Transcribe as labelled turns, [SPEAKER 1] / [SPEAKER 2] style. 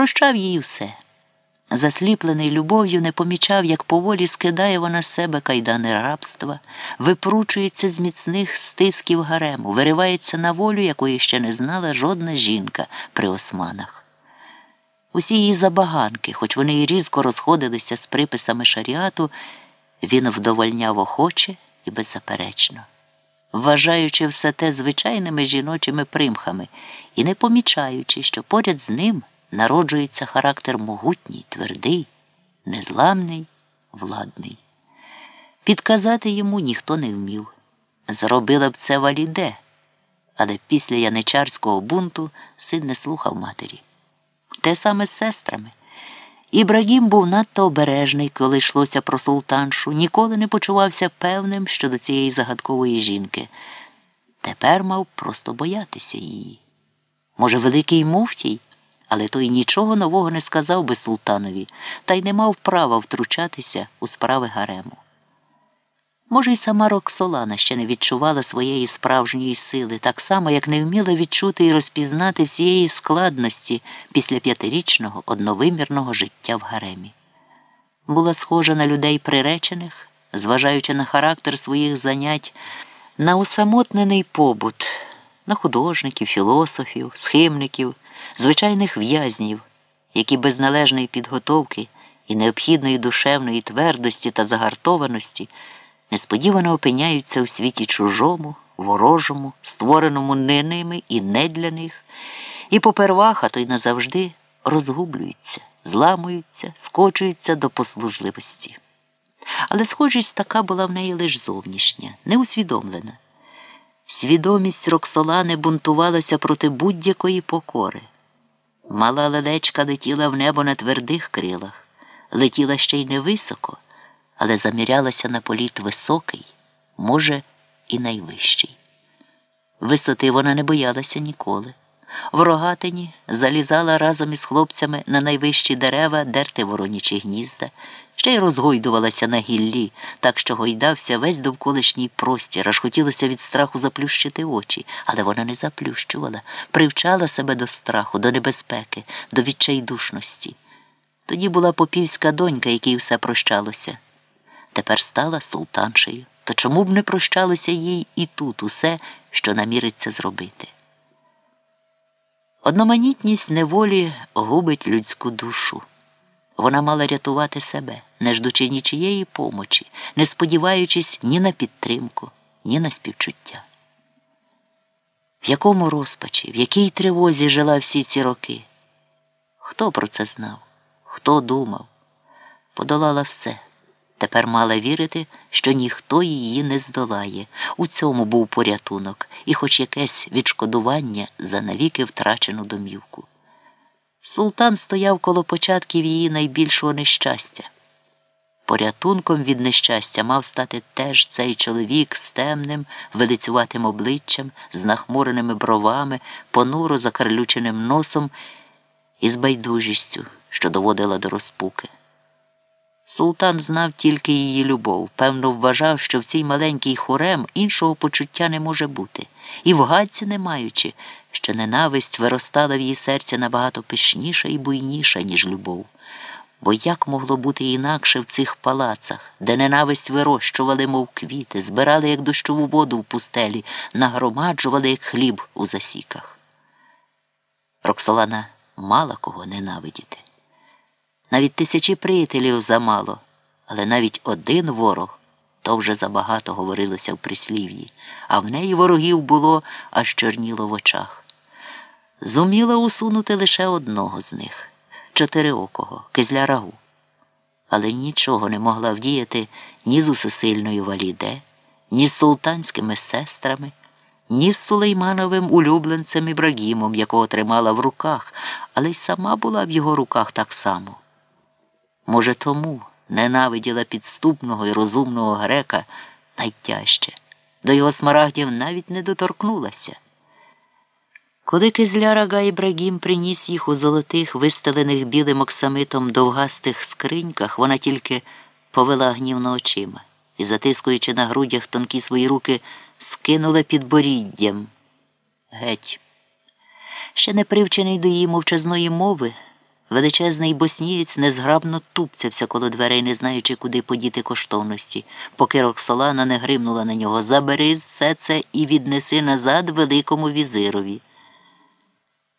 [SPEAKER 1] прощав їй усе. Засліплений любов'ю, не помічав, як поволі скидає вона з себе кайдани рабства, випручується з міцних стисків гарему, виривається на волю, якої ще не знала жодна жінка при османах. Усі її забаганки, хоч вони й різко розходилися з приписами шаріату, він вдовольняв охоче і беззаперечно, вважаючи все те звичайними жіночими примхами і не помічаючи, що поряд з ним народжується характер могутній, твердий, незламний, владний. Підказати йому ніхто не вмів. Зробила б це валіде, але після яничарського бунту син не слухав матері. Те саме з сестрами. Ібрагім був надто обережний, коли йшлося про султаншу, ніколи не почувався певним щодо цієї загадкової жінки. Тепер мав просто боятися її. Може, великий муфтій, але той нічого нового не сказав би султанові, та й не мав права втручатися у справи гарему. Може, й сама Роксолана ще не відчувала своєї справжньої сили, так само, як не вміла відчути і розпізнати всієї складності після п'ятирічного одновимірного життя в гаремі. Була схожа на людей приречених, зважаючи на характер своїх занять, на усамотнений побут, на художників, філософів, схимників, звичайних в'язнів, які без належної підготовки і необхідної душевної твердості та загартованості несподівано опиняються у світі чужому, ворожому, створеному не ними і не для них, і попервах, а то й назавжди розгублюються, зламуються, скочуються до послужливості. Але схожість така була в неї лише зовнішня, неусвідомлена. Свідомість Роксолани бунтувалася проти будь-якої покори. Мала лелечка летіла в небо на твердих крилах, летіла ще й невисоко але замірялася на політ високий, може, і найвищий. Висоти вона не боялася ніколи. В рогатині залізала разом із хлопцями на найвищі дерева дерти воронячі гнізда, ще й розгойдувалася на гіллі, так що гойдався весь довколишній простір, аж хотілося від страху заплющити очі, але вона не заплющувала, привчала себе до страху, до небезпеки, до відчайдушності. Тоді була попівська донька, якій все прощалося тепер стала султаншею, то чому б не прощалося їй і тут усе, що наміриться зробити? Одноманітність неволі губить людську душу. Вона мала рятувати себе, не ждучи нічієї помочі, не сподіваючись ні на підтримку, ні на співчуття. В якому розпачі, в якій тривозі жила всі ці роки? Хто про це знав? Хто думав? Подолала все. Тепер мала вірити, що ніхто її не здолає. У цьому був порятунок і хоч якесь відшкодування за навіки втрачену домівку. Султан стояв коло початків її найбільшого нещастя. Порятунком від нещастя мав стати теж цей чоловік з темним, велицюватим обличчям, з нахмуреними бровами, понуро закарлюченим носом і з байдужістю, що доводила до розпуки. Султан знав тільки її любов, певно, вважав, що в цій маленькій хорем іншого почуття не може бути, і в гадці не маючи, що ненависть виростала в її серці набагато пишніша і буйніша, ніж любов. Бо як могло бути інакше в цих палацах, де ненависть вирощували, мов квіти, збирали як дощову воду в пустелі, нагромаджували як хліб у засіках? Роксолана мала кого ненавидіти. Навіть тисячі приятелів замало, але навіть один ворог то вже забагато говорилося в прислів'ї, а в неї ворогів було аж чорніло в очах. Зуміла усунути лише одного з них чотириокого, кизля рагу. Але нічого не могла вдіяти ні з усесильною валіде, ні з султанськими сестрами, ні з Сулеймановим улюбленцем Ібрагімом, якого тримала в руках, але й сама була в його руках так само. Може, тому ненавиділа підступного і розумного грека найтяжче, до його смарагдів навіть не доторкнулася. Коли кизляра Ібрагім приніс їх у золотих, вистелених білим оксамитом довгастих скриньках, вона тільки повела гнівно очима і, затискуючи на грудях тонкі свої руки, скинула під боріддям. Геть. Ще не привчений до її мовчазної мови. Величезний боснієць незграбно тупцявся коло дверей, не знаючи, куди подіти коштовності, поки Роксолана не гримнула на нього Забери все це і віднеси назад великому візирові.